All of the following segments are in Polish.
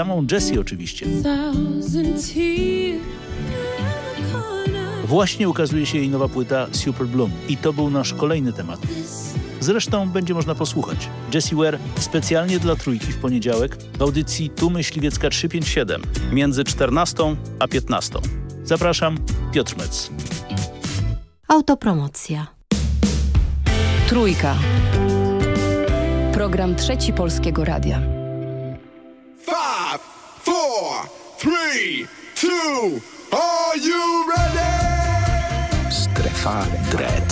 Samą Jessie oczywiście. Właśnie ukazuje się jej nowa płyta Super Bloom i to był nasz kolejny temat. Zresztą będzie można posłuchać. Jessie Ware specjalnie dla Trójki w poniedziałek w audycji Tu Myśliwiecka 357 między 14 a 15. Zapraszam, Piotr Mec. Autopromocja. Trójka. Program Trzeci Polskiego Radia. Three, two, are you ready? Strefa Dread.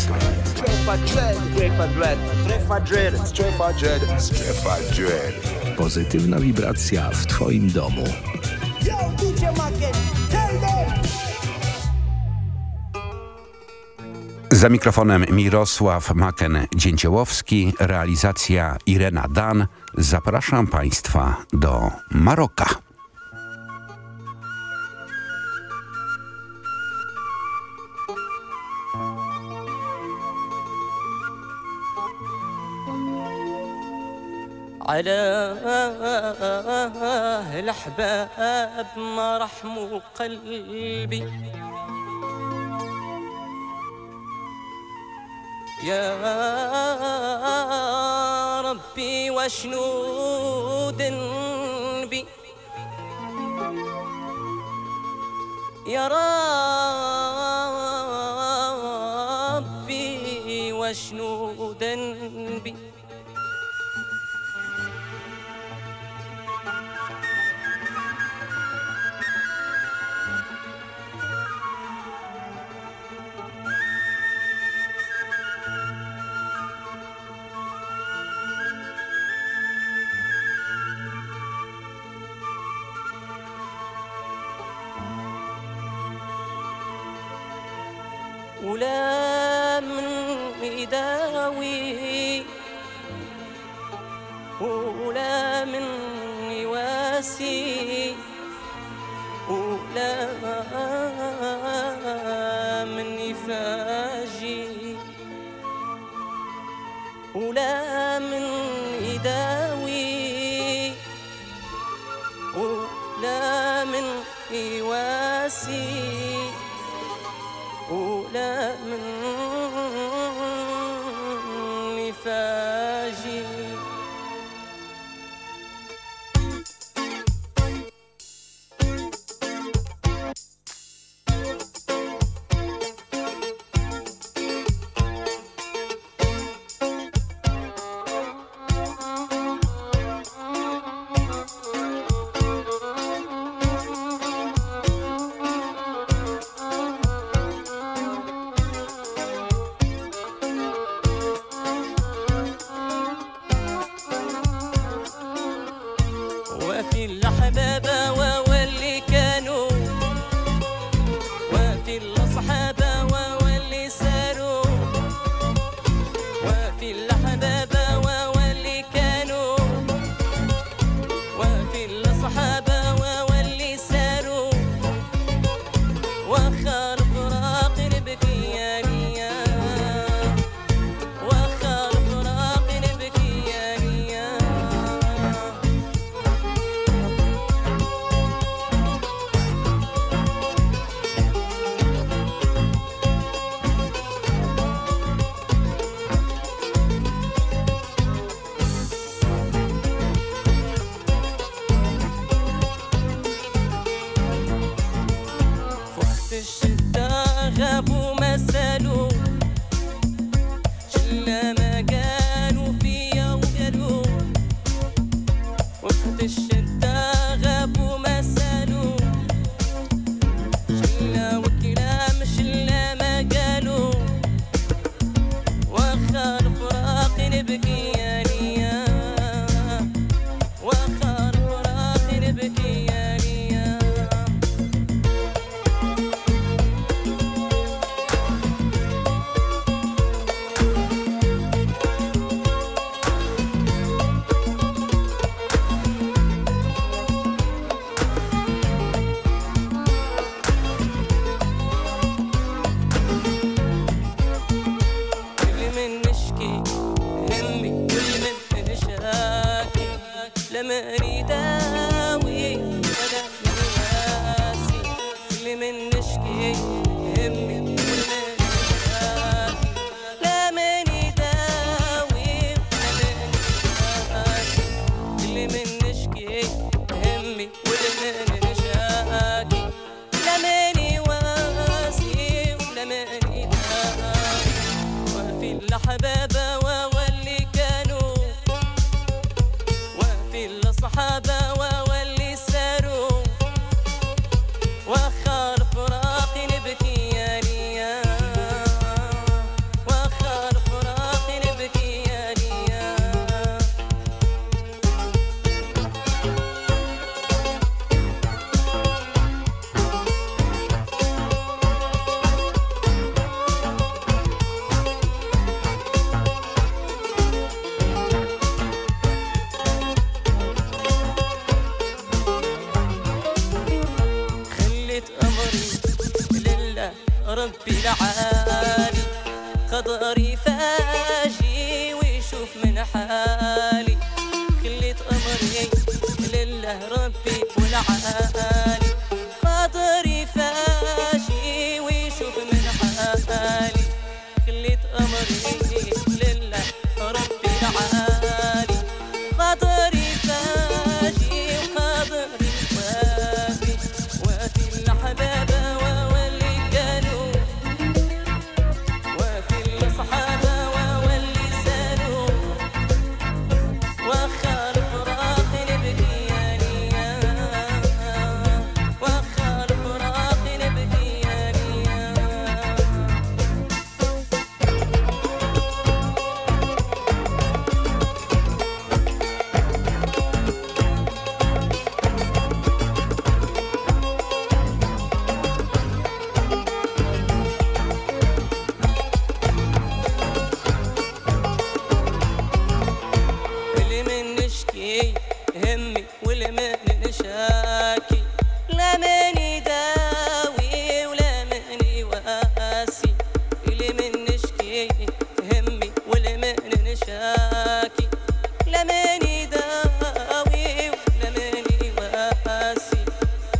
Strefa Dread. Strefa Dread. Strefa Dread. Strefa Dread. Strefa Dread. Pozytywna wibracja w Twoim domu. Yo, DJ Macken, tell them. Za mikrofonem Mirosław Maken-Dzięciołowski, realizacja Irena Dan. Zapraszam Państwa do Maroka. على الأحباب ما رحموا قلبي يا ربي وشنو ذنبي؟ يا ربي وشنو ذنبي؟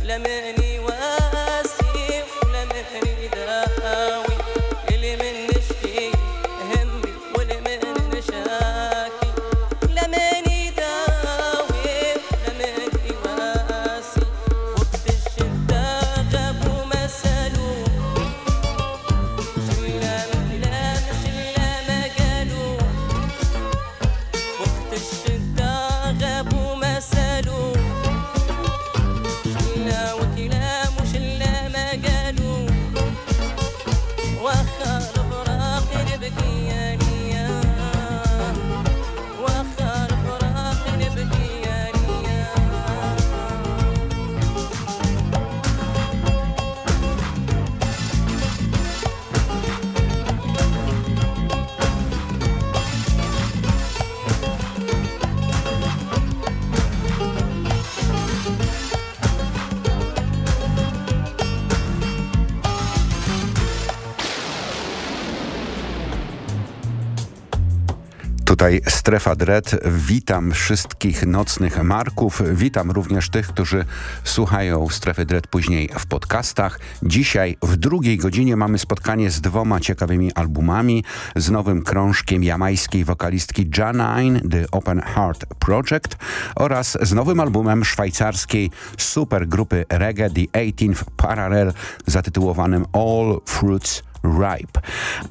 لمعني Strefa Dread. Witam wszystkich nocnych Marków. Witam również tych, którzy słuchają Strefy Dread później w podcastach. Dzisiaj w drugiej godzinie mamy spotkanie z dwoma ciekawymi albumami. Z nowym krążkiem jamańskiej wokalistki Janine, The Open Heart Project oraz z nowym albumem szwajcarskiej supergrupy reggae The 18th Parallel zatytułowanym All Fruits Ripe.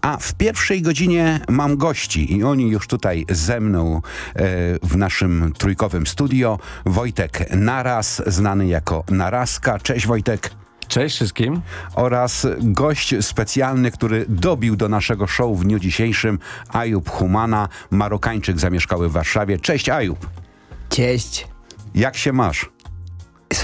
A w pierwszej godzinie mam gości i oni już tutaj ze mną e, w naszym trójkowym studio. Wojtek Naraz, znany jako Narazka. Cześć Wojtek. Cześć wszystkim. Oraz gość specjalny, który dobił do naszego show w dniu dzisiejszym, Ajub Humana, Marokańczyk zamieszkały w Warszawie. Cześć Ajub. Cześć. Jak się masz?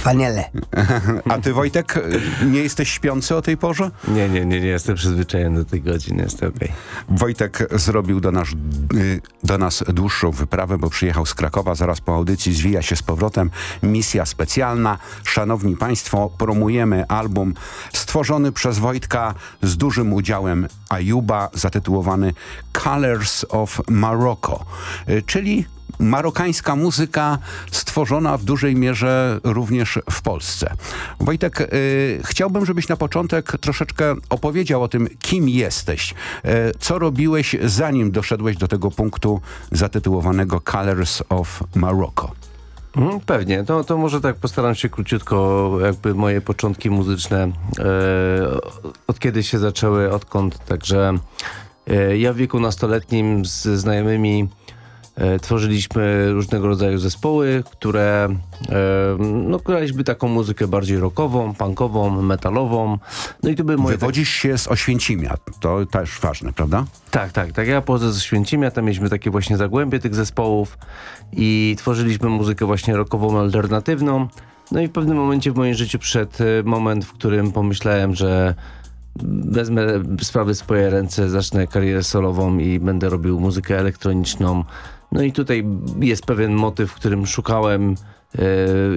Wspaniale. A ty Wojtek, nie jesteś śpiący o tej porze? Nie, nie, nie, nie jestem przyzwyczajony do tej godziny, jest okej. Wojtek zrobił do nas, y, do nas dłuższą wyprawę, bo przyjechał z Krakowa. Zaraz po audycji zwija się z powrotem. Misja specjalna. Szanowni Państwo, promujemy album stworzony przez Wojtka z dużym udziałem Ajuba, zatytułowany Colors of Morocco, y, czyli marokańska muzyka stworzona w dużej mierze również w Polsce. Wojtek, y, chciałbym, żebyś na początek troszeczkę opowiedział o tym, kim jesteś. Y, co robiłeś, zanim doszedłeś do tego punktu zatytułowanego Colors of Morocco? Mhm, pewnie, to, to może tak postaram się króciutko, jakby moje początki muzyczne, e, od kiedy się zaczęły, odkąd, także e, ja w wieku nastoletnim z znajomymi tworzyliśmy różnego rodzaju zespoły, które e, no, graliśmy taką muzykę bardziej rockową, punkową, metalową, no i to były moje... Wywodzisz się z Oświęcimia. To też ważne, prawda? Tak, tak, tak. Ja pochodzę ze Święcimia, tam mieliśmy takie właśnie zagłębie tych zespołów i tworzyliśmy muzykę właśnie rockową, alternatywną. No i w pewnym momencie w moim życiu przyszedł e, moment, w którym pomyślałem, że wezmę sprawy w swoje ręce, zacznę karierę solową i będę robił muzykę elektroniczną. No i tutaj jest pewien motyw, w którym szukałem e,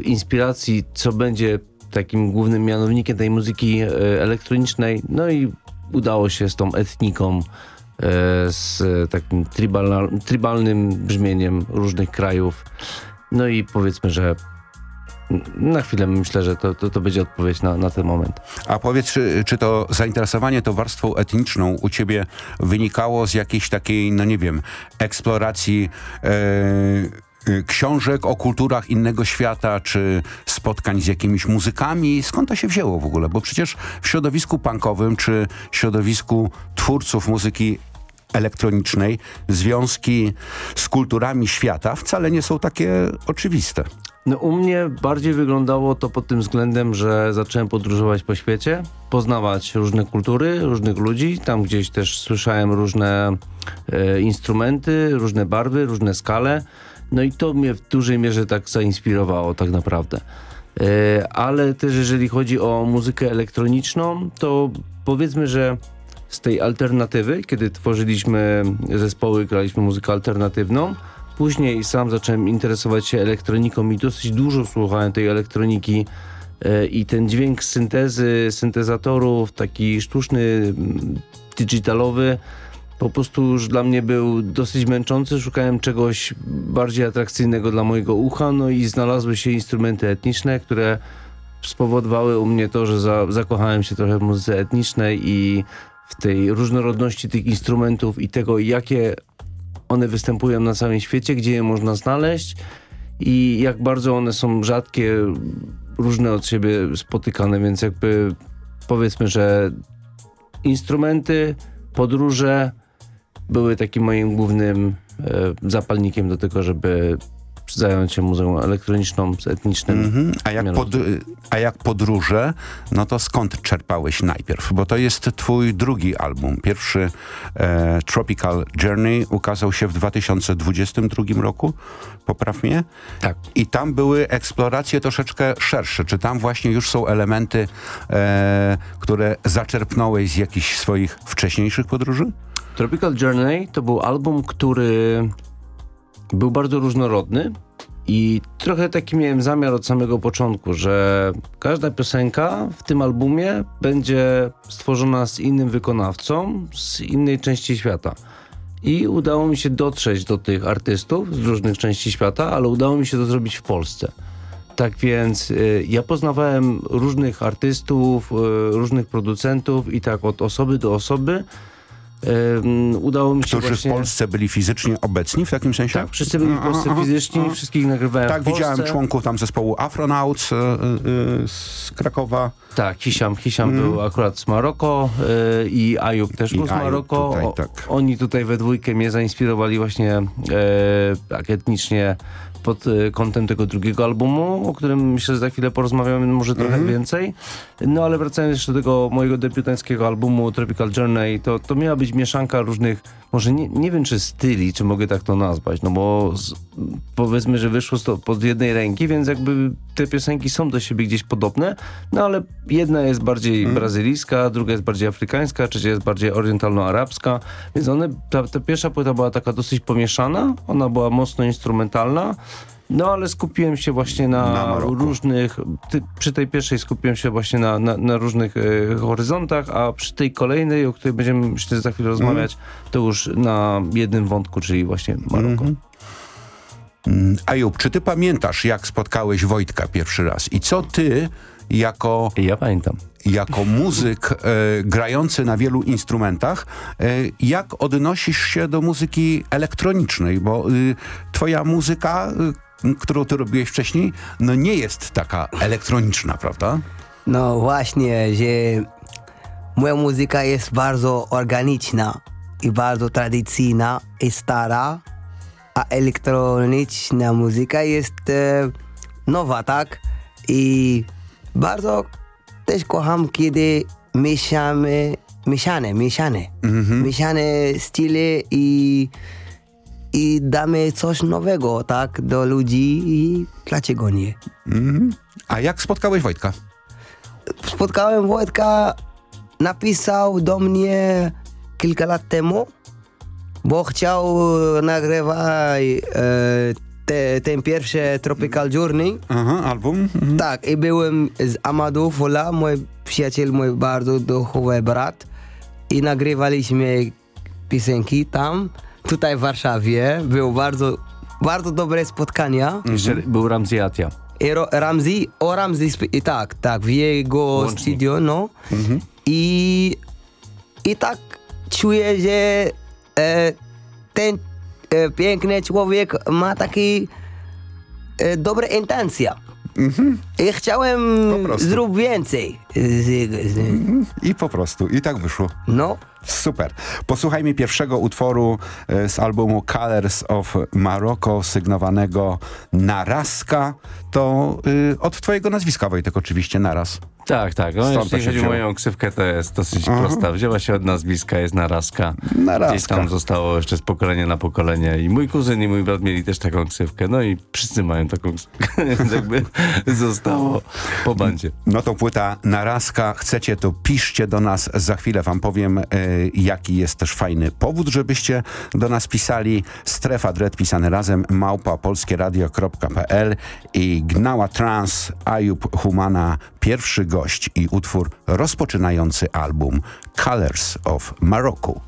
inspiracji, co będzie takim głównym mianownikiem tej muzyki e, elektronicznej. No i udało się z tą etniką, e, z takim tribal, tribalnym brzmieniem różnych krajów. No i powiedzmy, że na chwilę myślę, że to, to, to będzie odpowiedź na, na ten moment. A powiedz, czy, czy to zainteresowanie tą warstwą etniczną u ciebie wynikało z jakiejś takiej, no nie wiem, eksploracji e, e, książek o kulturach innego świata, czy spotkań z jakimiś muzykami? Skąd to się wzięło w ogóle? Bo przecież w środowisku punkowym, czy środowisku twórców muzyki elektronicznej, związki z kulturami świata wcale nie są takie oczywiste. No u mnie bardziej wyglądało to pod tym względem, że zacząłem podróżować po świecie, poznawać różne kultury, różnych ludzi. Tam gdzieś też słyszałem różne e, instrumenty, różne barwy, różne skale. No i to mnie w dużej mierze tak zainspirowało tak naprawdę. E, ale też jeżeli chodzi o muzykę elektroniczną, to powiedzmy, że z tej alternatywy, kiedy tworzyliśmy zespoły, graliśmy muzykę alternatywną, Później sam zacząłem interesować się elektroniką i dosyć dużo słuchałem tej elektroniki e, i ten dźwięk syntezy, syntezatorów, taki sztuczny, mm, digitalowy, po prostu już dla mnie był dosyć męczący. Szukałem czegoś bardziej atrakcyjnego dla mojego ucha, no i znalazły się instrumenty etniczne, które spowodowały u mnie to, że za, zakochałem się trochę w muzyce etnicznej i w tej różnorodności tych instrumentów i tego, jakie one występują na całym świecie, gdzie je można znaleźć i jak bardzo one są rzadkie, różne od siebie spotykane, więc jakby powiedzmy, że instrumenty, podróże były takim moim głównym e, zapalnikiem do tego, żeby zająć się muzeum elektroniczną z etnicznym. Mhm. A, jak pod, a jak podróże, no to skąd czerpałeś najpierw? Bo to jest twój drugi album. Pierwszy e, Tropical Journey ukazał się w 2022 roku. Popraw mnie. Tak. I tam były eksploracje troszeczkę szersze. Czy tam właśnie już są elementy, e, które zaczerpnąłeś z jakichś swoich wcześniejszych podróży? Tropical Journey to był album, który był bardzo różnorodny i trochę taki miałem zamiar od samego początku, że każda piosenka w tym albumie będzie stworzona z innym wykonawcą z innej części świata. I udało mi się dotrzeć do tych artystów z różnych części świata, ale udało mi się to zrobić w Polsce. Tak więc y, ja poznawałem różnych artystów, y, różnych producentów i tak od osoby do osoby udało mi się Którzy właśnie... w Polsce byli fizycznie obecni w takim sensie? Tak, wszyscy byli w Polsce Aha, fizyczni, aha. wszystkich nagrywałem Tak, w Polsce. widziałem członków tam zespołu Afronauts e, z Krakowa. Tak, Hisiam, Hisiam był akurat z Maroko i Ayub też I był z Maroko. tutaj, O- tak. Oni tutaj we dwójkę mnie zainspirowali właśnie tak etnicznie pod e, kątem tego drugiego albumu, o którym myślę, że za chwilę porozmawiamy może trochę Mhm. więcej. No ale wracając jeszcze do tego mojego debiutanckiego albumu Tropical Journey, to, to miała być mieszanka różnych, może nie, nie wiem czy styli, czy mogę tak to nazwać, no bo z, powiedzmy, że wyszło to pod jednej ręki, więc jakby te piosenki są do siebie gdzieś podobne, no ale jedna jest bardziej Mhm. brazylijska, druga jest bardziej afrykańska, trzecia jest bardziej orientalno-arabska, więc one, ta, ta pierwsza płyta była taka dosyć pomieszana, ona była mocno instrumentalna, no ale skupiłem się właśnie na, Na różnych, ty, przy tej pierwszej skupiłem się właśnie na, na, na różnych e, horyzontach, a przy tej kolejnej, o której będziemy myślę za chwilę rozmawiać, to już na jednym wątku, czyli właśnie Maroko. Ajub, czy ty pamiętasz, jak spotkałeś Wojtka pierwszy raz? I co ty, jako, Ja pamiętam. jako muzyk e, grający na wielu instrumentach, e, jak odnosisz się do muzyki elektronicznej? Bo y, twoja muzyka, y, którą ty robiłeś wcześniej, no nie jest taka elektroniczna, prawda? No właśnie, że moja muzyka jest bardzo organiczna i bardzo tradycyjna i stara, a elektroniczna muzyka jest e, nowa, tak? I bardzo też kocham, kiedy mieszamy, mieszane, mieszane, mieszane style i, i damy coś nowego, tak, do ludzi i dlaczego nie? A jak spotkałeś Wojtka? spotkałem Wojtka, napisał do mnie kilka lat temu, bo chciał nagrywać e, te, ten pierwszy Tropical Journey. Aha, album? Mhm. Tak, i byłem z Amadou Fola, mój przyjaciel, mój bardzo duchowy brat. i nagrywaliśmy piosenki tam, tutaj w Warszawie. Było bardzo, bardzo dobre spotkania. Jeszcze był Ramzi Atia. I Ro- Ramzi, o Ramzi, i tak, tak, w jego Łącznik. studio, no. I, I tak czuję, że e, ten e, piękny człowiek ma taki e, dobre intencje. I chciałem zrobić więcej. Z, I po prostu, i tak wyszło. no, Super. Posłuchajmy pierwszego utworu e, z albumu Colors of Morocco, sygnowanego Naraska. To y, od twojego nazwiska, Wojtek, oczywiście, Naraz. Tak, tak. No, Stąd jeśli chodzi o moją ksywkę, to jest dosyć prosta. Wzięła się od nazwiska, jest Naraska. Naraska. Gdzieś tam zostało jeszcze z pokolenia na pokolenie. I mój kuzyn i mój brat mieli też taką ksywkę. No i wszyscy mają taką ksywkę. Więc jakby zostało po bandzie. No to płyta Naraska. Chcecie, to piszcie do nas. Za chwilę wam powiem, e, jaki jest też fajny powód, żebyście do nas pisali. Strefa Dread pisane razem, małpa polskieradio.pl i Gnała Trans, Ayub Humana, pierwszy gość i utwór rozpoczynający album Colors of Morocco.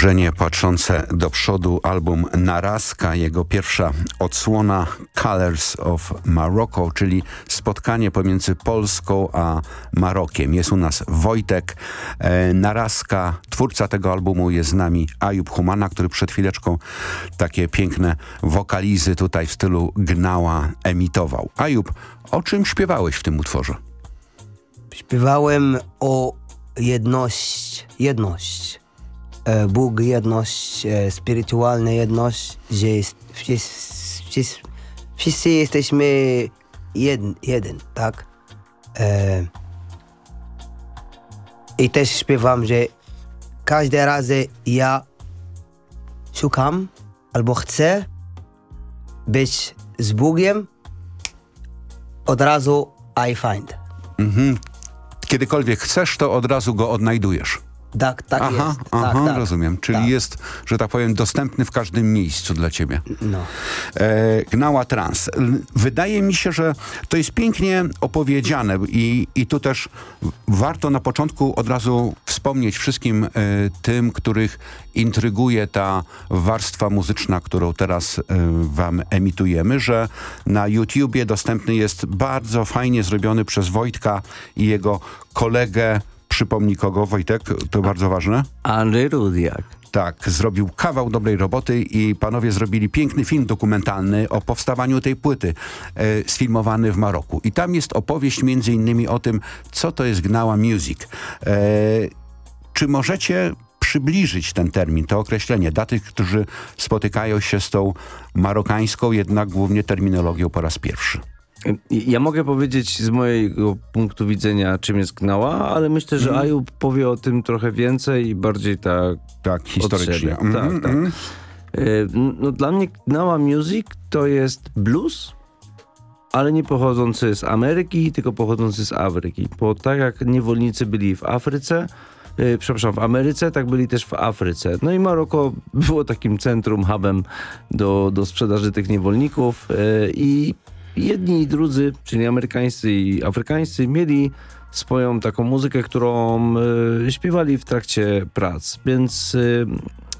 Korzenie patrzące do przodu, album Naraska, jego pierwsza odsłona Colors of Morocco, czyli spotkanie pomiędzy Polską a Marokiem. Jest u nas Wojtek e, twórca tego albumu jest z nami Ayub Humana, który przed chwileczką takie piękne wokalizy tutaj w stylu gnała emitował. Ayub, o czym śpiewałeś w tym utworze? Śpiewałem o jedność, jedność. E, Bóg jedność, e, spirytualna jedność, że jest, wszyscy, wszyscy, jesteśmy jeden, jeden tak? E, I też śpiewam, że każdy razy ja szukam albo chcę być z Bogiem, od razu I find. Kiedykolwiek chcesz, to od razu go odnajdujesz. Tak, tak aha, jest. aha, tak, tak. rozumiem. Czyli tak. jest, że tak powiem, dostępny w każdym miejscu dla ciebie. No. E, Gnała Trans. Wydaje mi się, że to jest pięknie opowiedziane i, i tu też warto na początku od razu wspomnieć wszystkim e, tym, których intryguje ta warstwa muzyczna, którą teraz e, wam emitujemy, że na YouTubie dostępny jest bardzo fajnie zrobiony przez Wojtka i jego kolegę Przypomnij kogo, Wojtek, to bardzo ważne. Andrzej Rudiak. Tak, zrobił kawał dobrej roboty i panowie zrobili piękny film dokumentalny o powstawaniu tej płyty, e, sfilmowany w Maroku. I tam jest opowieść między innymi o tym, co to jest Gnała Music. E, czy możecie przybliżyć ten termin, to określenie dla tych, którzy spotykają się z tą marokańską, jednak głównie terminologią po raz pierwszy? Ja mogę powiedzieć z mojego punktu widzenia, czym jest gnała, ale myślę, że. Aju powie o tym trochę więcej i bardziej tak Tak, historycznie. Mhm, Tak, tak. mhm. E, No, dla mnie Gnała Music to jest blues, ale nie pochodzący z Ameryki, tylko pochodzący z Afryki. Bo tak jak niewolnicy byli w Afryce, e, przepraszam, w Ameryce, tak byli też w Afryce. No i Maroko było takim centrum, hubem do, do sprzedaży tych niewolników e, i jedni i drudzy, czyli amerykańscy i afrykańscy, mieli swoją taką muzykę, którą e, śpiewali w trakcie prac. Więc e,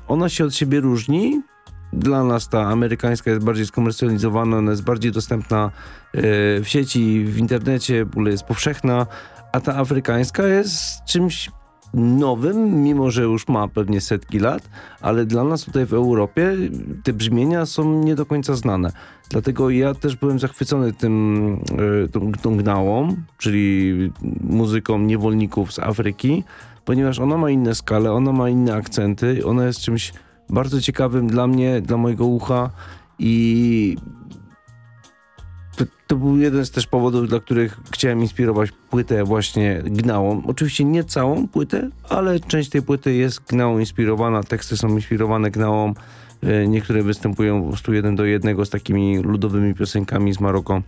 ona się od siebie różni. Dla nas ta amerykańska jest bardziej skomercjalizowana, ona jest bardziej dostępna e, w sieci, w internecie, w ogóle jest powszechna, a ta afrykańska jest czymś nowym, mimo że już ma pewnie setki lat, ale dla nas tutaj w Europie te brzmienia są nie do końca znane. Dlatego ja też byłem zachwycony tym, e, tą, tą gnałą, czyli muzyką niewolników z Afryki, ponieważ ona ma inne skale, ona ma inne akcenty, ona jest czymś bardzo ciekawym dla mnie, dla mojego ucha i to, był jeden z też powodów, dla których chciałem inspirować płytę właśnie gnałą. Oczywiście nie całą płytę, ale część tej płyty jest gnałą inspirowana, teksty są inspirowane gnałą. E, Niektóre występują po prostu jeden do jednego z takimi ludowymi piosenkami z Maroko.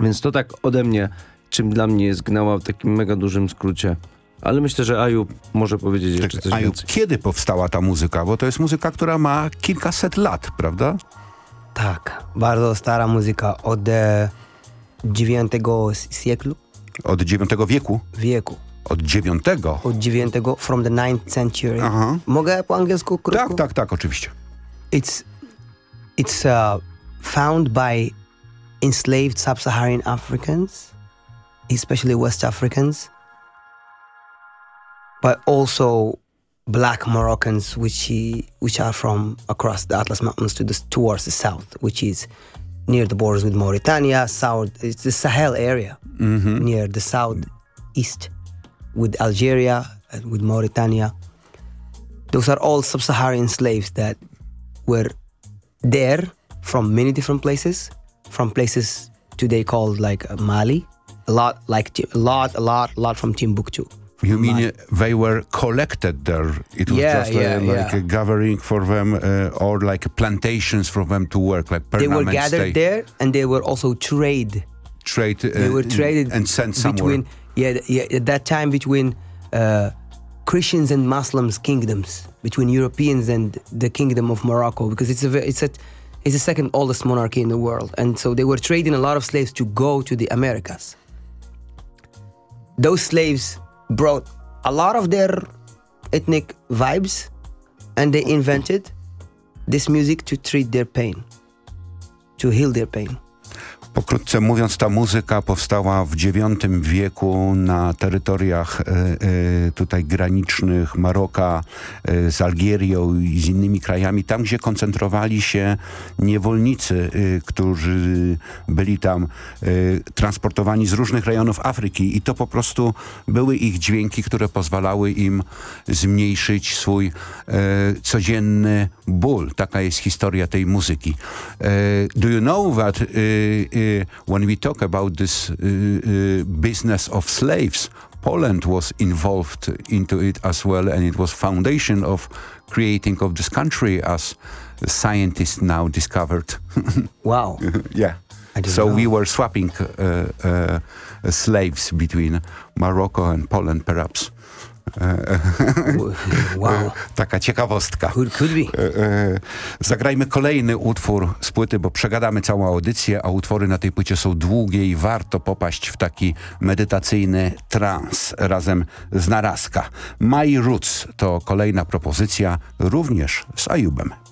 Więc to tak ode mnie, czym dla mnie jest gnała w takim mega dużym skrócie. Ale myślę, że Aju może powiedzieć jeszcze coś A więcej. kiedy powstała ta muzyka? Bo to jest muzyka, która ma kilkaset lat, prawda? Tak, bardzo stara muzyka od e, IX wieku, Od IX wieku? wieku. Od IX? Od IX, from the 9th century. Aha. Mogę po angielsku krótko? Tak, tak, tak, oczywiście. It's, it's uh, found by enslaved sub-Saharan Africans, especially West Africans, but also black Moroccans, which he, which are from across the Atlas Mountains to the, towards the south, which is near the borders with Mauritania, south. It's the Sahel area near the southeast with Algeria and with Mauritania. Those are all sub-Saharan slaves that were there from many different places, from places today called like uh, Mali, a lot like a lot, a lot, a lot from Timbuktu. You mean they were collected there? It was Yeah, just uh, yeah, like yeah. a gathering for them uh, or like plantations for them to work, like they were gathered stay, there and they were also trade. trade, uh, They were traded and sent somewhere. between yeah, yeah at that time between uh, Christians and Muslims kingdoms between Europeans and the kingdom of Morocco because it's a it's a it's the second oldest monarchy in the world and so they were trading a lot of slaves to go to the Americas. Those slaves brought a lot of their ethnic vibes and they invented this music to treat their pain, to heal their pain. Pokrótce mówiąc, ta muzyka powstała w IX wieku na terytoriach e, e, tutaj granicznych Maroka e, z Algierią i z innymi krajami, tam gdzie koncentrowali się niewolnicy, którzy byli tam transportowani z różnych rejonów Afryki i to po prostu były ich dźwięki, które pozwalały im zmniejszyć swój codzienny ból. Taka jest historia tej muzyki. Do you know that when we talk about this e, e, business of slaves, Poland was involved into it as well and it was foundation of creating of this country as scientists now discovered. Wow. yeah. So know. we were swapping uh, uh, slaves between Morocco and Poland perhaps. wow. Taka ciekawostka. Could, could. E, e, Zagrajmy kolejny utwór z płyty, bo przegadamy całą audycję, a utwory na tej płycie są długie i warto popaść w taki medytacyjny trans razem z Narazka. My Roots to kolejna propozycja, również z Ayubem.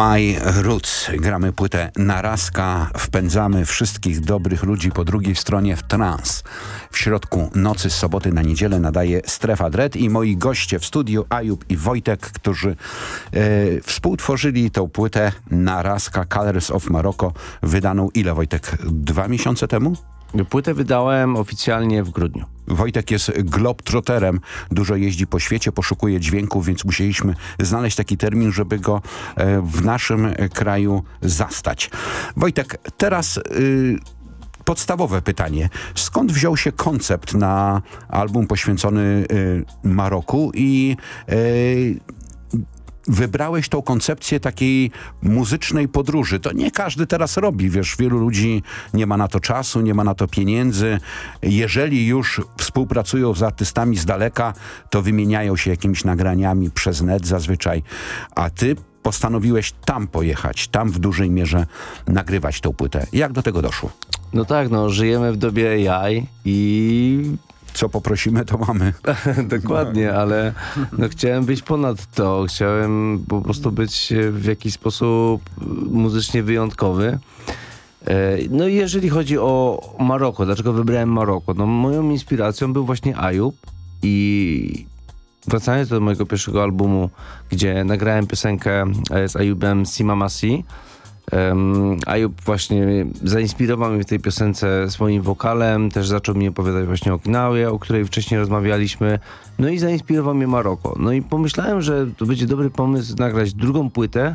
My Roots. Gramy płytę Narazka, wpędzamy wszystkich dobrych ludzi po drugiej stronie w trans. W środku nocy z soboty na niedzielę nadaje Strefa Dread i moi goście w studiu Ajub i Wojtek, którzy e, współtworzyli tą płytę Narazka Colors of Morocco, wydaną ile Wojtek? Dwa miesiące temu? Płytę wydałem oficjalnie w grudniu. Wojtek jest globetrotterem, dużo jeździ po świecie, poszukuje dźwięków, więc musieliśmy znaleźć taki termin, żeby go e, w naszym e, kraju zastać. Wojtek, teraz y, podstawowe pytanie. Skąd wziął się koncept na album poświęcony y, Maroku i y, wybrałeś tą koncepcję takiej muzycznej podróży. To nie każdy teraz robi, wiesz, wielu ludzi nie ma na to czasu, nie ma na to pieniędzy. Jeżeli już współpracują z artystami z daleka, to wymieniają się jakimiś nagraniami przez net zazwyczaj, a ty postanowiłeś tam pojechać, tam w dużej mierze nagrywać tą płytę. Jak do tego doszło? No tak, no żyjemy w dobie AI i Co poprosimy, to mamy. Dokładnie, ale no, chciałem być ponad to. Chciałem po prostu być e, w jakiś sposób e, muzycznie wyjątkowy. E, No i jeżeli chodzi o Maroko, dlaczego wybrałem Maroko? No moją inspiracją był właśnie Ayub i wracając do mojego pierwszego albumu, gdzie nagrałem piosenkę z Ayubem Simamasi, Um, Ayub właśnie zainspirował mnie w tej piosence swoim wokalem, też zaczął mi opowiadać właśnie o Okinawie, o której wcześniej rozmawialiśmy, no i zainspirował mnie Maroko. No i pomyślałem, że to będzie dobry pomysł nagrać drugą płytę,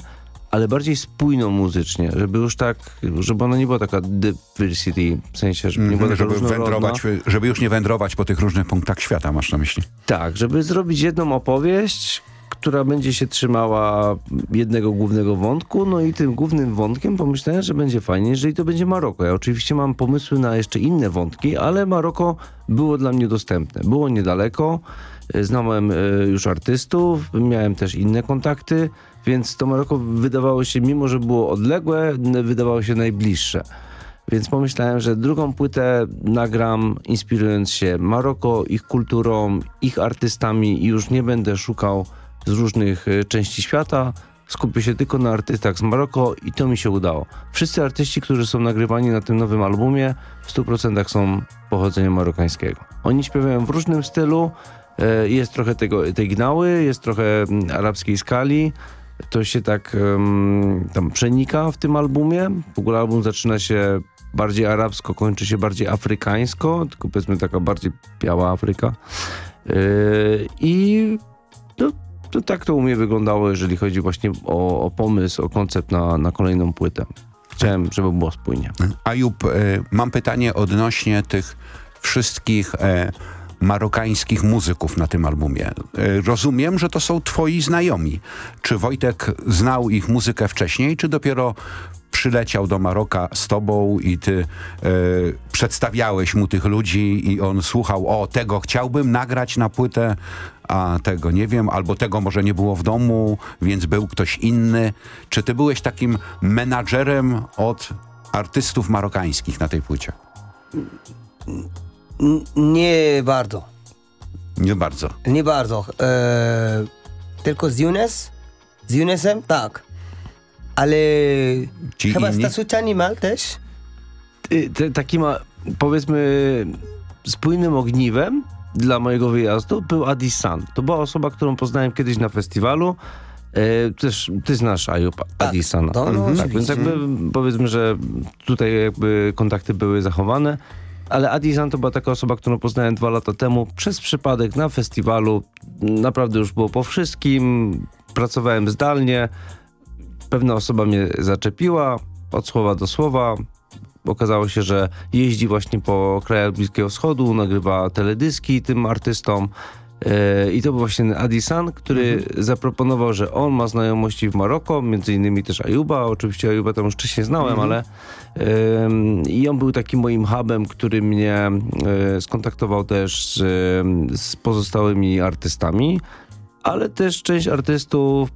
ale bardziej spójną muzycznie, żeby już tak, żeby ona nie była taka diversity, w sensie, żeby nie była taka żeby wędrować, żeby już nie wędrować po tych różnych punktach świata, masz na myśli. Tak, żeby zrobić jedną opowieść, która będzie się trzymała jednego głównego wątku, no i tym głównym wątkiem pomyślałem, że będzie fajnie, jeżeli to będzie Maroko. Ja oczywiście mam pomysły na jeszcze inne wątki, ale Maroko było dla mnie dostępne. Było niedaleko, znałem e, już artystów, miałem też inne kontakty, więc to Maroko wydawało się, mimo że było odległe, wydawało się najbliższe. Więc pomyślałem, że drugą płytę nagram inspirując się Maroko, ich kulturą, ich artystami i już nie będę szukał z różnych e, części świata. Skupię się tylko na artystach z Maroko i to mi się udało. Wszyscy artyści, którzy są nagrywani na tym nowym albumie w 100% są pochodzenia marokańskiego. Oni śpiewają w różnym stylu, e, jest trochę tego, tej gnały, jest trochę arabskiej skali, to się tak em, tam przenika w tym albumie. W ogóle album zaczyna się bardziej arabsko, kończy się bardziej afrykańsko, tylko powiedzmy taka bardziej biała Afryka. Yy, I to tak to u mnie wyglądało, jeżeli chodzi właśnie o, o pomysł, o koncept na, na kolejną płytę. Chciałem, żeby było spójnie. Ajub, e, mam pytanie odnośnie tych wszystkich e, marokańskich muzyków na tym albumie. E, rozumiem, że to są twoi znajomi. Czy Wojtek znał ich muzykę wcześniej, czy dopiero przyleciał do Maroka z tobą i ty e, przedstawiałeś mu tych ludzi i on słuchał, o tego chciałbym nagrać na płytę, a tego nie wiem, albo tego może nie było w domu, więc był ktoś inny. Czy ty byłeś takim menadżerem od artystów marokańskich na tej płycie? N- nie bardzo. Nie bardzo. Nie bardzo. E, tylko z Younes? Z Younesem? Tak. Ale Ci chyba inni? Statut Animal też? Y, te, takim, powiedzmy, spójnym ogniwem dla mojego wyjazdu był Adi San. To była osoba, którą poznałem kiedyś na festiwalu. E, też ty znasz Ayub Adi Sana. to no, tak, więc jakby powiedzmy, że tutaj jakby kontakty były zachowane. Ale Adi San to była taka osoba, którą poznałem dwa lata temu przez przypadek na festiwalu. Naprawdę już było po wszystkim. Pracowałem zdalnie. Pewna osoba mnie zaczepiła od słowa do słowa. Okazało się, że jeździ właśnie po krajach Bliskiego Wschodu, nagrywa teledyski tym artystom. E, I to był właśnie Adisan, który zaproponował, że on ma znajomości w Maroko, między innymi też Ajuba. Oczywiście Ajuba tam już wcześniej znałem, ale em, i on był takim moim hubem, który mnie e, skontaktował też z, z pozostałymi artystami, ale też część artystów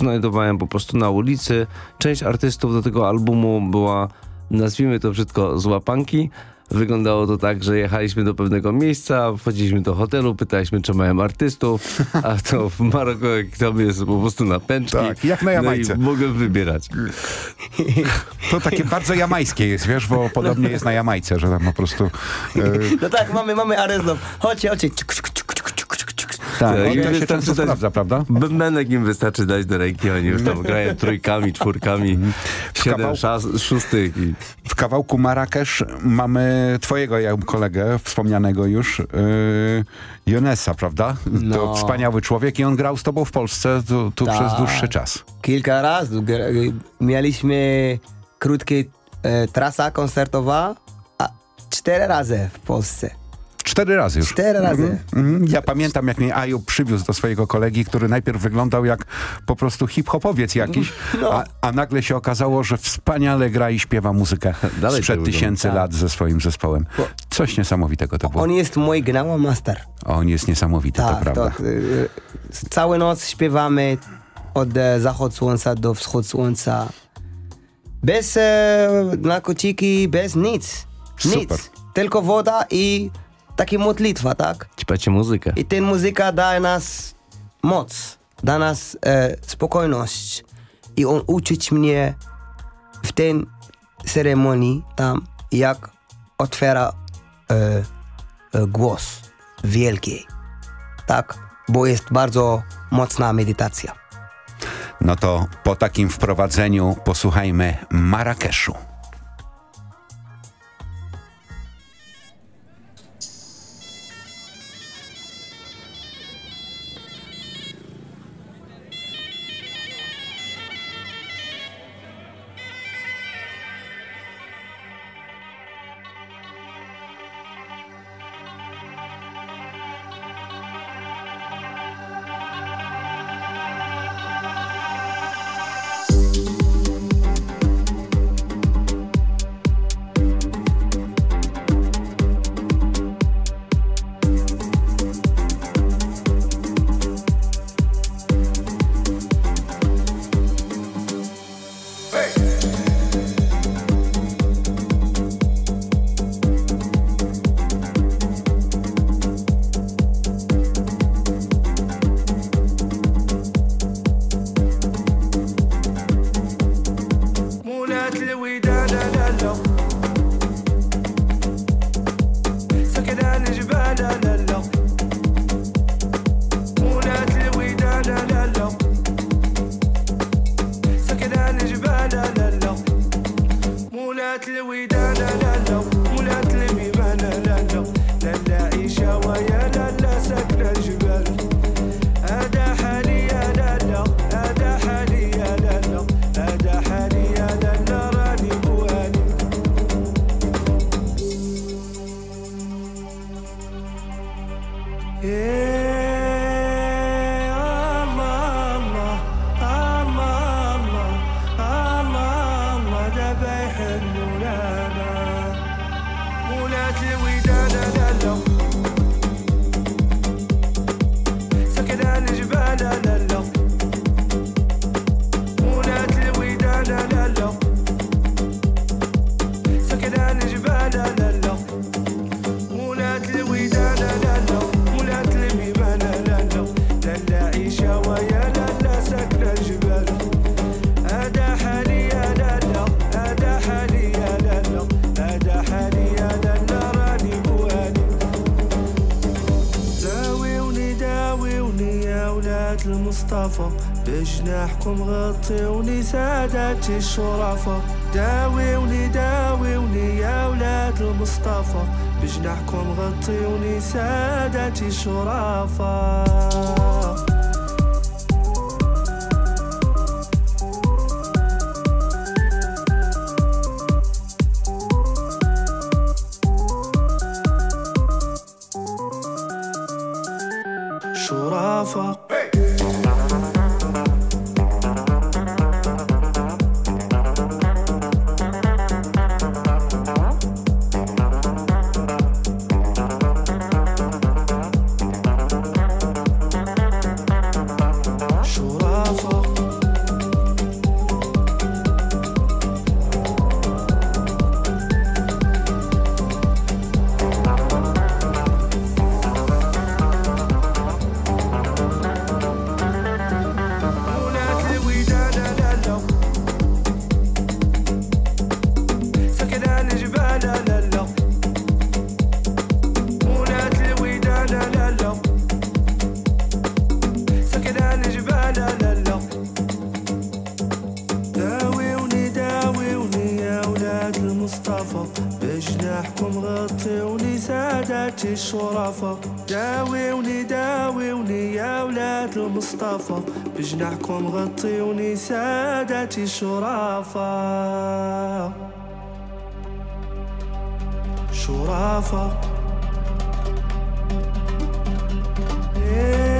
znajdowałem po prostu na ulicy. Część artystów do tego albumu była, nazwijmy to brzydko, z łapanki, wyglądało to tak, że jechaliśmy do pewnego miejsca, wchodziliśmy do hotelu, pytaliśmy, czy mają artystów, a to w Maroku jak tam jest po prostu na pęczki. Tak, jak na Jamajce. No mogę wybierać. To takie bardzo jamańskie jest, wiesz, bo podobnie jest na Jamajce, że tam po prostu... E, No tak, mamy, mamy aresztów. Chodźcie, chodźcie. Czuk, czuk, czuk, tak, Tak, i to się wystarczy często dać- sprawdza, prawda? Bębenek im wystarczy dać do ręki, oni już tam grają trójkami, czwórkami, siedem, kawałku- szas, szóstych i W kawałku Marrakesz mamy twojego ja, kolegę, wspomnianego już, yy, Jonesa, prawda? To No. wspaniały człowiek i on grał z tobą w Polsce tu, tu Tak. przez dłuższy czas. Kilka razy. Mieliśmy krótkie e, trasa koncertowa, a cztery razy w Polsce. Cztery razy już. Cztery razy. Mhm. Ja pamiętam, jak mnie Aju przywiózł do swojego kolegi, który najpierw wyglądał jak po prostu hip-hopowiec jakiś, No. a, a nagle się okazało, że wspaniale gra i śpiewa muzykę Dalej sprzed to tysięcy lat ze swoim zespołem. Coś niesamowitego to było. On jest mój gnała master. On jest niesamowity, to Tak, prawda. tak. y, Całą noc śpiewamy od e, zachód słońca do wschód słońca. Bez e, narkotyki, bez nic. Super. Nic. Tylko woda i takie modlitwa, tak? ćpacie muzykę. I ten muzyka daje nas moc, da nas e, spokojność. I on uczyć mnie w tej ceremonii tam, jak otwiera e, e, głos wielki. Tak? Bo jest bardzo mocna medytacja. No to po takim wprowadzeniu posłuchajmy Marrakeszu. الشرفاء داويوني داويوني يا ولاد المصطفى. بجناحكم غطيوني ساداتي الشرفاء الشرفة داويوني داويوني يا ولاد المصطفى. بجناحكم غطيوني سادتي الشرافة شرافة. إيه.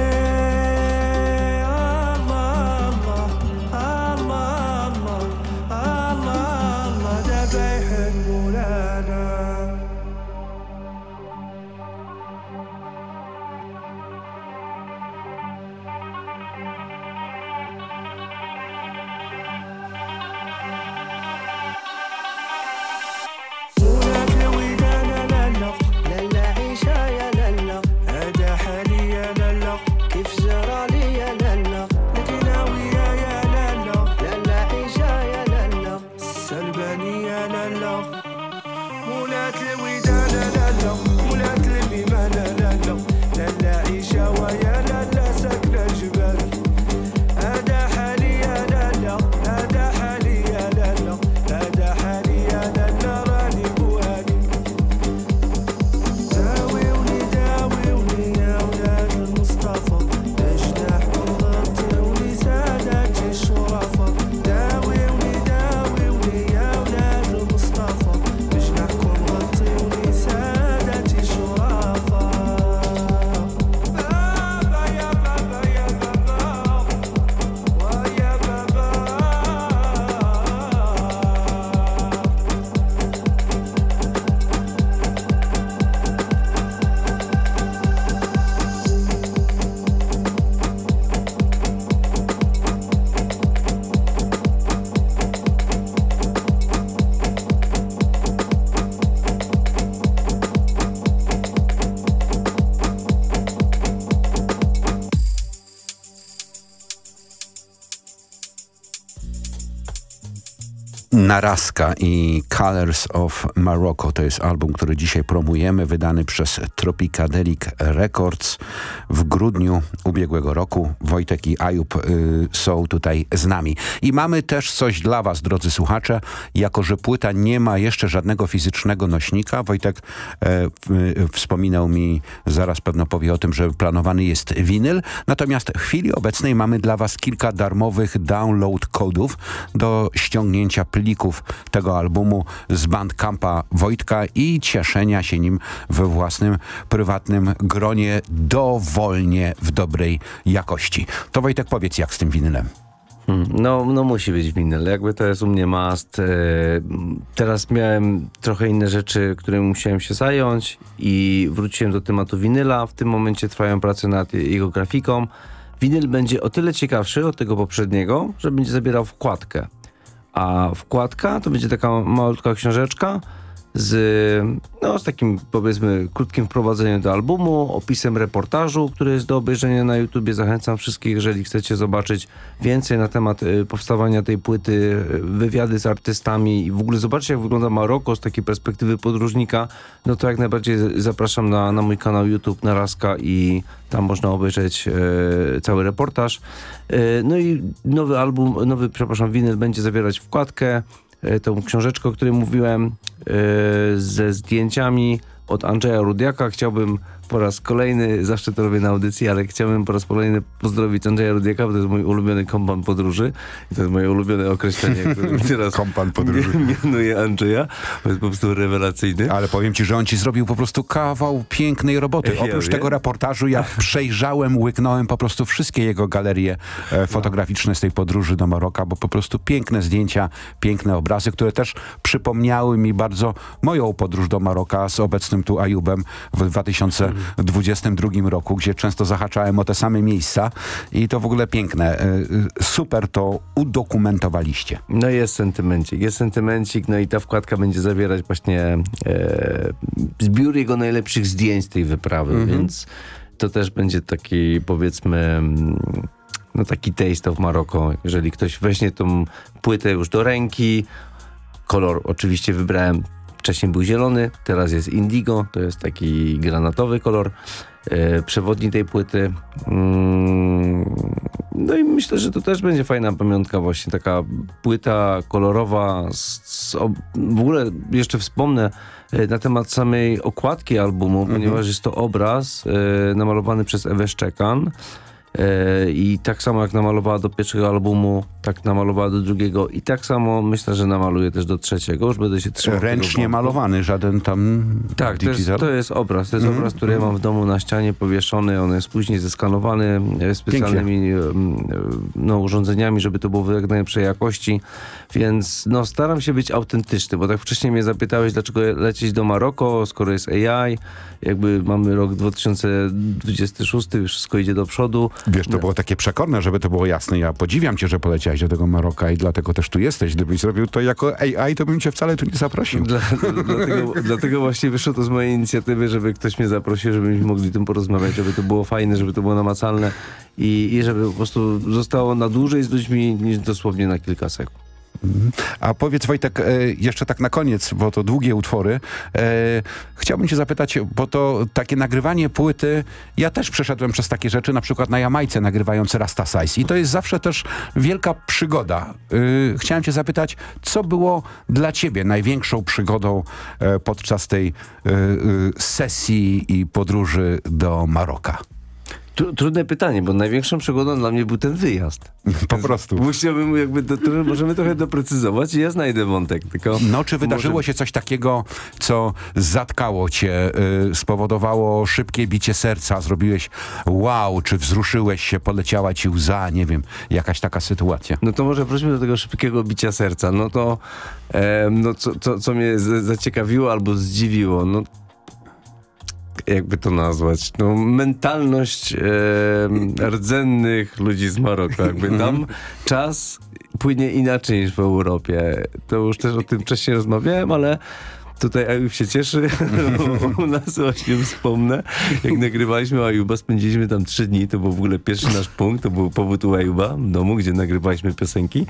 Naraska i Colors of Morocco to jest album, który dzisiaj promujemy, wydany przez Tropicadelic Records w grudniu ubiegłego roku. Wojtek i Ajub y, są tutaj z nami. I mamy też coś dla was, drodzy słuchacze, jako że płyta nie ma jeszcze żadnego fizycznego nośnika. Wojtek e, y, wspominał mi, zaraz pewno powie o tym, że planowany jest winyl. Natomiast w chwili obecnej mamy dla was kilka darmowych download kodów do ściągnięcia plików tego albumu z Bandcampa Wojtka i cieszenia się nim we własnym, prywatnym gronie dowolnie w dobrej jakości. To Wojtek powiedz jak z tym winylem. Hmm, No, no musi być winyl. Jakby to jest u mnie must. E, Teraz miałem trochę inne rzeczy, którymi musiałem się zająć i wróciłem do tematu winyla. W tym momencie trwają prace nad jego grafiką. Winyl będzie o tyle ciekawszy od tego poprzedniego, że będzie zabierał wkładkę. A wkładka to będzie taka malutka książeczka z, no, z takim powiedzmy krótkim wprowadzeniem do albumu, opisem reportażu, który jest do obejrzenia na YouTubie. Zachęcam wszystkich, jeżeli chcecie zobaczyć więcej na temat y, powstawania tej płyty, y, wywiady z artystami i w ogóle zobaczcie jak wygląda Maroko z takiej perspektywy podróżnika, no to jak najbardziej zapraszam na, na mój kanał YouTube Naraska i tam można obejrzeć e, cały reportaż. No i nowy album, nowy, przepraszam, winyl będzie zawierać wkładkę, tą książeczkę, o której mówiłem, e, ze zdjęciami od Andrzeja Rudiaka. Chciałbym po raz kolejny, zawsze to robię na audycji, ale chciałbym po raz kolejny pozdrowić Andrzeja Rudiaka, bo to jest mój ulubiony kompan podróży. I to jest moje ulubione określenie, które teraz Kompan podróży. mianuje Andrzeja. To jest po prostu rewelacyjny. Ale powiem ci, że on ci zrobił po prostu kawał pięknej roboty. Ja Oprócz tego reportażu ja przejrzałem, łyknąłem po prostu wszystkie jego galerie e, fotograficzne z tej podróży do Maroka, bo po prostu piękne zdjęcia, piękne obrazy, które też przypomniały mi bardzo moją podróż do Maroka z obecnym tu Ajubem w 2022 roku, gdzie często zahaczałem o te same miejsca i to w ogóle piękne. E, e, Super to udokumentowaliście. No jest sentymencik, jest sentymencik, no i ta wkładka będzie zawierać właśnie e, zbiór jego najlepszych zdjęć z tej wyprawy, więc to też będzie taki powiedzmy mm, no taki taste of Maroko, jeżeli ktoś weźmie tą płytę już do ręki, kolor oczywiście wybrałem, wcześniej był zielony, teraz jest indigo, to jest taki granatowy kolor, e, przewodni tej płyty. Mm, no i myślę, że to też będzie fajna pamiątka właśnie, taka płyta kolorowa. Z, z, w ogóle jeszcze wspomnę e, na temat samej okładki albumu, ponieważ jest to obraz e, namalowany przez Ewę Szczekan. E, I tak samo jak namalowała do pierwszego albumu, tak namalowała do drugiego i tak samo myślę, że namaluje też do trzeciego. Już będę się trzymał Ręcznie malowany, żaden tam Tak, to jest, to jest obraz. To jest obraz, który ja mam w domu na ścianie powieszony. On jest później zeskanowany e, specjalnymi no, urządzeniami, żeby to było w najlepszej jakości. Więc no, staram się być autentyczny, bo tak wcześniej mnie zapytałeś, dlaczego lecieć do Maroko, skoro jest AI. Jakby mamy rok 2026, wszystko idzie do przodu. Wiesz, to było takie przekorne, żeby to było jasne. Ja podziwiam cię, że poleciałeś do tego Maroka i dlatego też tu jesteś. Gdybyś zrobił to jako AI, to bym cię wcale tu nie zaprosił. Dla, dlatego, dlatego właśnie wyszło to z mojej inicjatywy, żeby ktoś mnie zaprosił, żebyśmy mogli tym porozmawiać, żeby to było fajne, żeby to było namacalne i, i żeby po prostu zostało na dłużej z ludźmi niż dosłownie na kilka sekund. A powiedz Wojtek, e, jeszcze tak na koniec, bo to długie utwory. E, chciałbym cię zapytać, bo to takie nagrywanie płyty, ja też przeszedłem przez takie rzeczy, na przykład na Jamajce nagrywając Rasta Size i to jest zawsze też wielka przygoda. E, chciałem cię zapytać, co było dla ciebie największą przygodą podczas tej sesji i podróży do Maroka? Tru, trudne pytanie, bo największą przygodą dla mnie był ten wyjazd. Po prostu. Musiałbym jakby, do, to, możemy trochę doprecyzować i ja znajdę wątek, tylko... No, czy wydarzyło może- się coś takiego, co zatkało cię, y, spowodowało szybkie bicie serca, zrobiłeś wow, czy wzruszyłeś się, poleciała ci łza, nie wiem, jakaś taka sytuacja. No to może wróćmy do tego szybkiego bicia serca. No to, em, no co, co, co mnie zaciekawiło albo zdziwiło, no jakby to nazwać, no mentalność em, rdzennych ludzi z Maroka. Jakby tam czas płynie inaczej niż w Europie. To już też o tym wcześniej rozmawiałem, ale Tutaj Ajub się cieszy. U nas właśnie wspomnę. Jak nagrywaliśmy u Ajuba, spędziliśmy tam trzy dni. To był w ogóle pierwszy nasz punkt. To był pobyt u Ajuba w domu, gdzie nagrywaliśmy piosenki.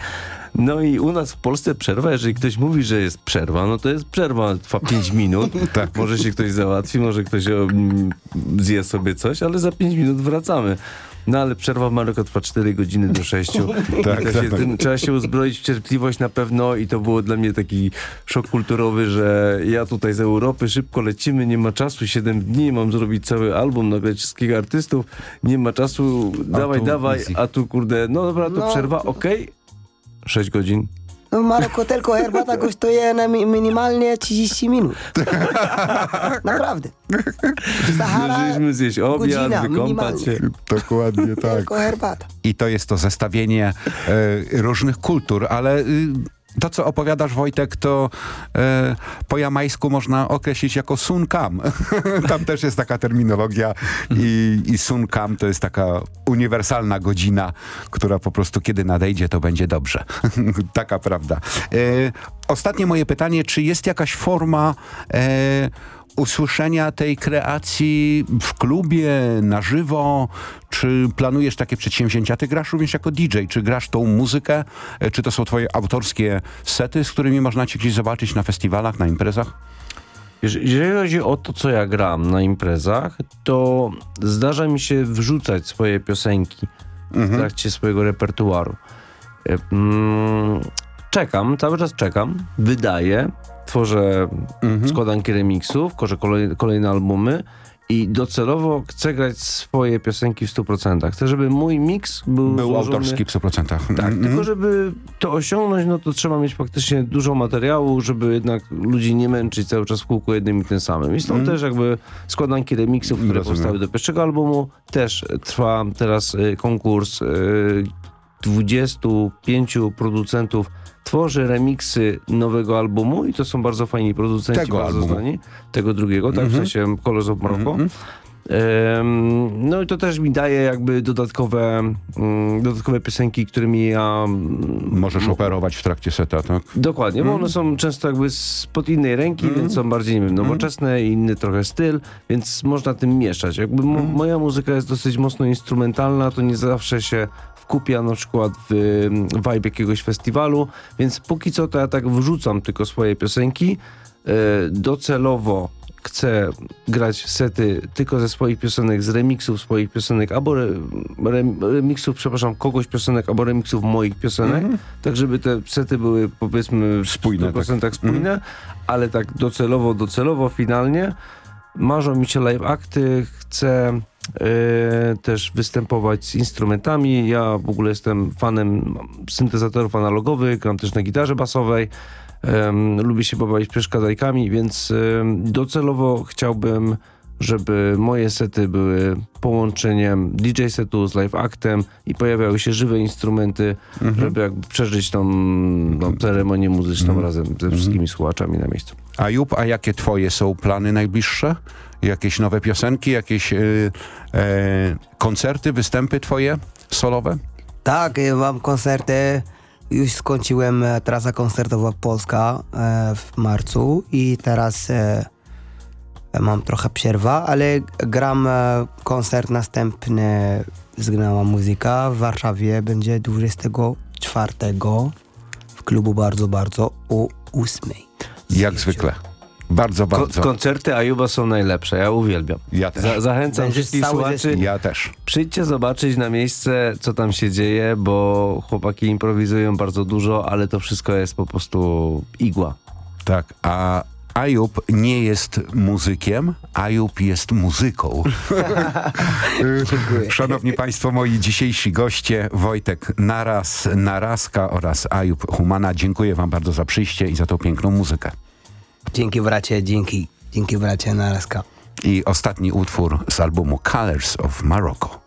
No i u nas w Polsce przerwa, jeżeli ktoś mówi, że jest przerwa, no to jest przerwa, trwa 5 minut. Tak. Może się ktoś załatwi, może ktoś zje sobie coś, ale za 5 minut wracamy. No ale przerwa w Maroku trwa 4 godziny do 6. Tak, to tak, się, tak. tym, trzeba się uzbroić w cierpliwość na pewno i to było dla mnie taki szok kulturowy, że ja tutaj z Europy szybko lecimy, nie ma czasu, 7 dni, mam zrobić cały album, nagrać wszystkich artystów, nie ma czasu, dawaj, tu dawaj, easy. a tu kurde, no dobra, to No, przerwa, to- okej, 6 godzin. No w Maroku tylko herbata kosztuje na mi minimalnie 30 minut. Naprawdę. Sahara Zdążyliśmy zjeść obiad, godzina, wykąpać się. Dokładnie tak. tylko herbata. I to jest to zestawienie e, różnych kultur, ale y, to, co opowiadasz, Wojtek, to e, po jamańsku można określić jako sun kam. Tam też jest taka terminologia i, i sun kam to jest taka uniwersalna godzina, która po prostu kiedy nadejdzie, to będzie dobrze. taka prawda. E, ostatnie moje pytanie, czy jest jakaś forma e, usłyszenia tej kreacji w klubie, na żywo? Czy planujesz takie przedsięwzięcia? Ty grasz również jako DJ. Czy grasz tą muzykę? E, Czy to są twoje autorskie sety, z którymi można cię gdzieś zobaczyć na festiwalach, na imprezach? Jeż- Jeżeli chodzi o to, co ja gram na imprezach, to zdarza mi się wrzucać swoje piosenki w trakcie swojego repertuaru. E, mm, Czekam, cały czas czekam, wydaję, tworzę składanki remixów, tworzę kolej, kolejne albumy i docelowo chcę grać swoje piosenki w 100%. Chcę, żeby mój miks był, Był złożony... autorski w 100%. Tak, Mhm. tylko żeby to osiągnąć, no to trzeba mieć faktycznie dużo materiału, żeby jednak ludzi nie męczyć cały czas w kółku jednym i tym samym. I stąd też jakby składanki remixów, które Rozumiem. powstały do pierwszego albumu. Też trwa teraz y, konkurs y, 25 producentów tworzy remiksy nowego albumu i to są bardzo fajni producenci, Tego bardzo albumu. znani. Tego drugiego, tak, w sensie Colors of Morocco. Mhm. Em, No i to też mi daje jakby dodatkowe, mm, dodatkowe piosenki, którymi ja... mm, Możesz operować w trakcie seta, tak? Dokładnie, bo one są często jakby spod innej ręki, więc są bardziej, nie wiem, nowoczesne i inny trochę styl, więc można tym mieszać. Jakby mo moja muzyka jest dosyć mocno instrumentalna, to nie zawsze się wkupia na przykład w mm, vibe jakiegoś festiwalu, więc póki co to ja tak wrzucam tylko swoje piosenki. E, Docelowo chcę grać sety tylko ze swoich piosenek, z remixów swoich piosenek, albo re, rem, remixów, przepraszam, kogoś piosenek, albo remixów moich piosenek, tak żeby te sety były powiedzmy w Spójne, 100% tak. spójne, ale tak docelowo, docelowo, finalnie. Marzą mi się live akty, chcę e, też występować z instrumentami. Ja w ogóle jestem fanem syntezatorów analogowych, gram też na gitarze basowej. Em, lubię się pobawić przeszkadzajkami, więc em, docelowo chciałbym, żeby moje sety były połączeniem DJ setu z live actem i pojawiały się żywe instrumenty, żeby jakby przeżyć tą, tą ceremonię muzyczną razem ze wszystkimi słuchaczami na miejscu. Ajub, a jakie twoje są plany najbliższe? Jakieś nowe piosenki, jakieś y, e, koncerty, występy twoje solowe? Tak, e, mam koncerty. Już skończyłem e, trasa koncertowa Polska e, w marcu i teraz e, mam trochę przerwa, ale gram koncert następny Zgnała Muzyka w Warszawie będzie 24 w klubu bardzo, bardzo o 8. Jak zwykle. Bardzo, Ko- bardzo. koncerty Ajuba są najlepsze, ja uwielbiam. Ja też. Za- zachęcam Będziesz wszystkich słuchaczy. Ja też. Przyjdźcie zobaczyć na miejsce, co tam się dzieje, bo chłopaki improwizują bardzo dużo, ale to wszystko jest po prostu igła. Tak, a Ajub nie jest muzykiem, Ajub jest muzyką. Szanowni Państwo, moi dzisiejsi goście, Wojtek Naraz, Narazka oraz Ajub Humana, dziękuję Wam bardzo za przyjście i za tą piękną muzykę. Dzięki bracie, dzięki. Dzięki bracie, narazka. I ostatni utwór z albumu Colors of Morocco.